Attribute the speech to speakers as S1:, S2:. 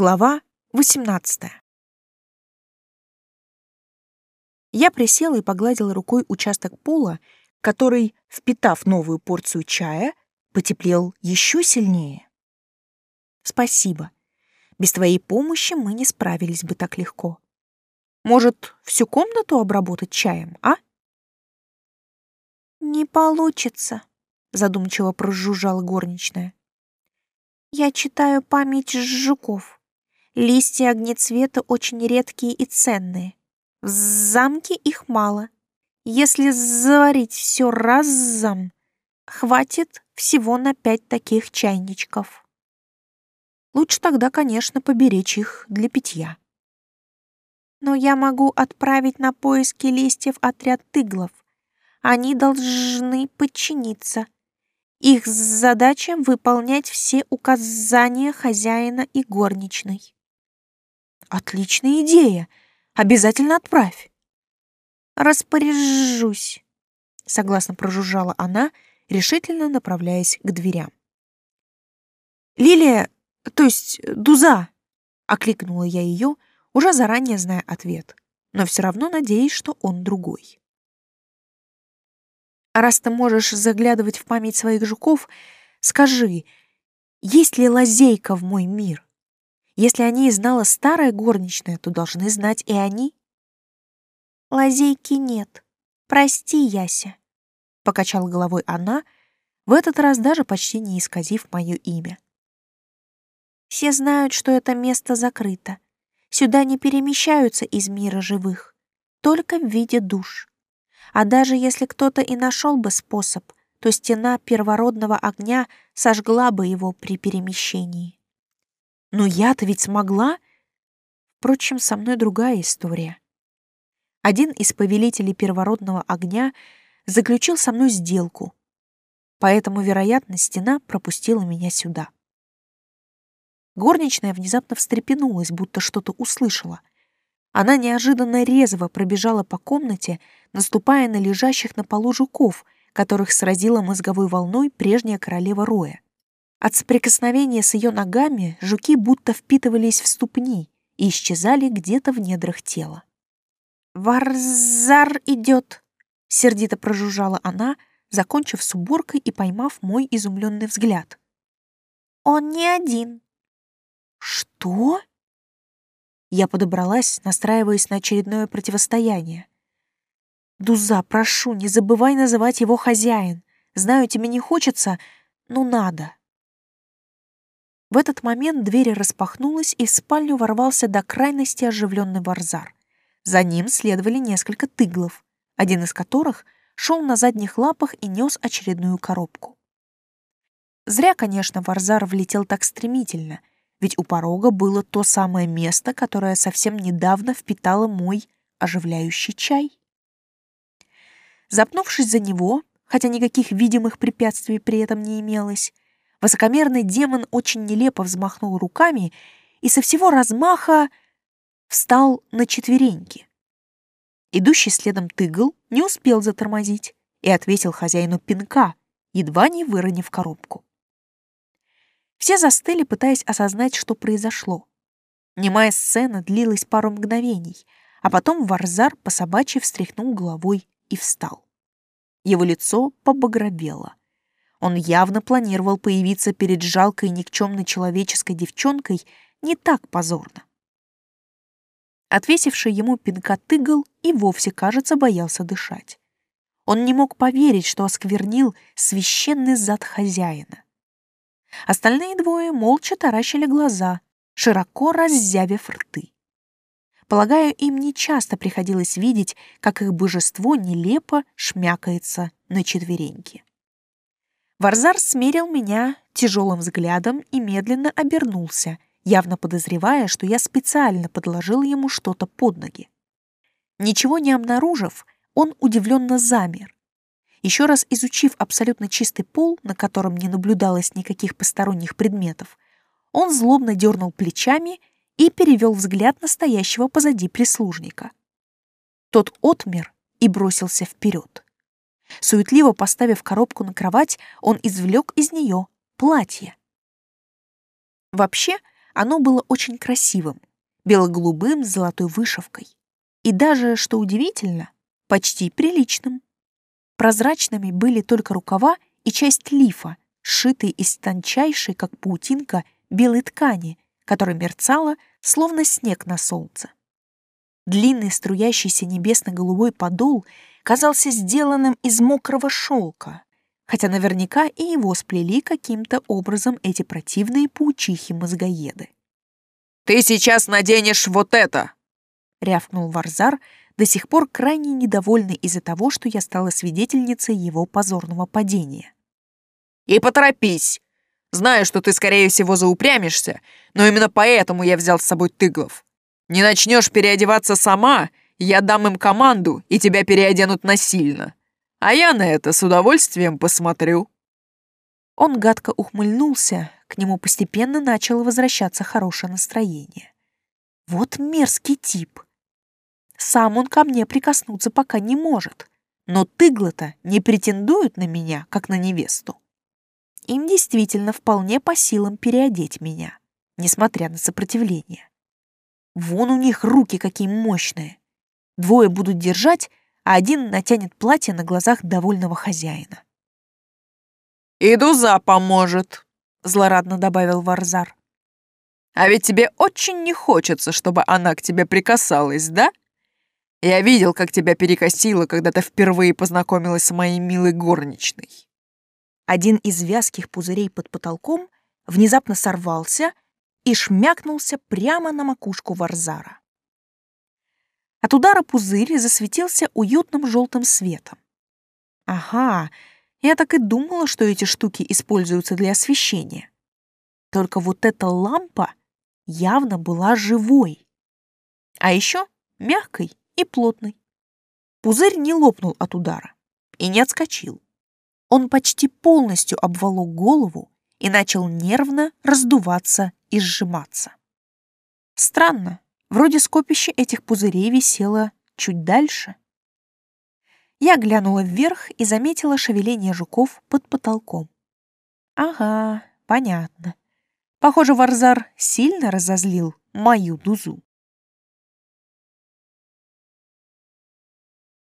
S1: Глава 18. Я присела и погладила рукой участок пола, который, впитав новую порцию чая, потеплел еще сильнее. Спасибо. Без твоей помощи мы не справились бы так легко. Может, всю комнату обработать чаем, а?
S2: Не получится, задумчиво прожужжала горничная. Я читаю память жуков. Листья огнецвета очень редкие и ценные. В замке их мало. Если заварить все разом, хватит всего на пять таких чайничков.
S1: Лучше тогда, конечно, поберечь их для питья.
S2: Но я могу отправить на поиски листьев отряд тыглов. Они должны подчиниться. Их задача — выполнять все указания хозяина и горничной.
S1: Отличная идея. Обязательно отправь.
S2: Распоряжусь,
S1: согласно прожужжала она, решительно направляясь к дверям. Лилия, то есть Дуза, окликнула я ее, уже заранее зная ответ, но все равно надеясь, что он другой. А раз ты можешь заглядывать в память своих жуков, скажи, есть ли лазейка в мой мир? Если они и знала старая горничная, то должны знать и они.
S2: Лазейки нет. Прости, Яся, покачала головой она, в этот раз даже почти не исказив мое имя. Все знают, что это место закрыто. Сюда не перемещаются из мира живых, только в виде душ. А даже если кто-то и нашел бы способ, то стена первородного огня сожгла бы его при перемещении. Но я-то ведь смогла. Впрочем, со мной другая история. Один из повелителей первородного огня заключил со мной сделку, поэтому, вероятно, стена пропустила меня сюда. Горничная внезапно встрепенулась, будто что-то услышала. Она неожиданно резво пробежала по комнате, наступая на лежащих на полу жуков, которых сразила мозговой волной прежняя королева Роя. От соприкосновения с ее ногами жуки будто впитывались в ступни и исчезали где-то в недрах тела. «Варзар идет!» — сердито прожужжала
S1: она, закончив с уборкой и поймав мой изумленный взгляд.
S2: «Он не один».
S1: «Что?» Я подобралась, настраиваясь на очередное противостояние. «Дуза, прошу, не забывай называть его хозяин. Знаю, тебе не хочется, но надо». В этот момент дверь распахнулась, и в спальню ворвался до крайности оживленный Варзар. За ним следовали несколько тыглов, один из которых шел на задних лапах и нес очередную коробку. Зря, конечно, Варзар влетел так стремительно, ведь у порога было то самое место, которое совсем недавно впитало мой оживляющий чай. Запнувшись за него, хотя никаких видимых препятствий при этом не имелось, Высокомерный демон очень нелепо взмахнул руками и со всего размаха встал на четвереньки. Идущий следом тыгл не успел затормозить и отвесил хозяину пинка, едва не выронив коробку. Все застыли, пытаясь осознать, что произошло. Немая сцена длилась пару мгновений, а потом Варзар по собачьи встряхнул головой и встал. Его лицо побагровело. Он явно планировал появиться перед жалкой никчемной человеческой девчонкой не так позорно. Отвесивший ему пинка тыгал и вовсе, кажется, боялся дышать. Он не мог поверить, что осквернил священный зад хозяина. Остальные двое молча таращили глаза, широко раззявив рты. Полагаю, им нечасто приходилось видеть, как их божество нелепо шмякается на четвереньки. Варзар смерил меня тяжелым взглядом и медленно обернулся, явно подозревая, что я специально подложил ему что-то под ноги. Ничего не обнаружив, он удивленно замер. Еще раз изучив абсолютно чистый пол, на котором не наблюдалось никаких посторонних предметов, он злобно дернул плечами и перевел взгляд настоящего позади прислужника. Тот отмер и бросился вперед. Суетливо поставив коробку на кровать, он извлек из нее платье. Вообще, оно было очень красивым, бело-голубым с золотой вышивкой. И даже, что удивительно, почти приличным. Прозрачными были только рукава и часть лифа, сшитые из тончайшей, как паутинка, белой ткани, которая мерцала, словно снег на солнце. Длинный струящийся небесно-голубой подол казался сделанным из мокрого шелка, хотя наверняка и его сплели каким-то образом эти противные паучихи-мозгоеды.
S3: «Ты сейчас наденешь вот это!»
S1: — рявкнул Варзар, до сих пор крайне недовольный из-за того, что я стала свидетельницей его позорного падения.
S3: «И поторопись! Знаю, что ты, скорее всего, заупрямишься, но именно поэтому я взял с собой тыглов. Не начнешь переодеваться сама, я дам им команду, и тебя переоденут насильно. А я на это с удовольствием посмотрю».
S1: Он гадко ухмыльнулся, к нему постепенно начало возвращаться хорошее настроение. Вот мерзкий тип. Сам он ко мне прикоснуться пока не может, но тыглы-то не претендуют на меня, как на невесту. Им действительно вполне по силам переодеть меня, несмотря на сопротивление. Вон у них руки какие мощные. Двое будут держать, а один натянет платье на глазах довольного хозяина.
S3: «Иду за поможет», — злорадно добавил Варзар. «А ведь тебе очень не хочется, чтобы она к тебе прикасалась, да? Я видел, как тебя перекосило, когда ты впервые познакомилась с моей милой горничной».
S1: Один из вязких пузырей под потолком внезапно сорвался и шмякнулся прямо на макушку Варзара. От удара пузырь засветился уютным желтым светом. Ага, я так и думала, что эти штуки используются для освещения. Только вот эта лампа явно была живой. А еще мягкой и плотной. Пузырь не лопнул от удара и не отскочил. Он почти полностью обволок голову и начал нервно раздуваться и сжиматься. Странно, Вроде скопище этих пузырей висело чуть дальше. Я глянула вверх и заметила шевеление жуков под потолком. Ага, понятно. Похоже, Варзар сильно разозлил мою дузу.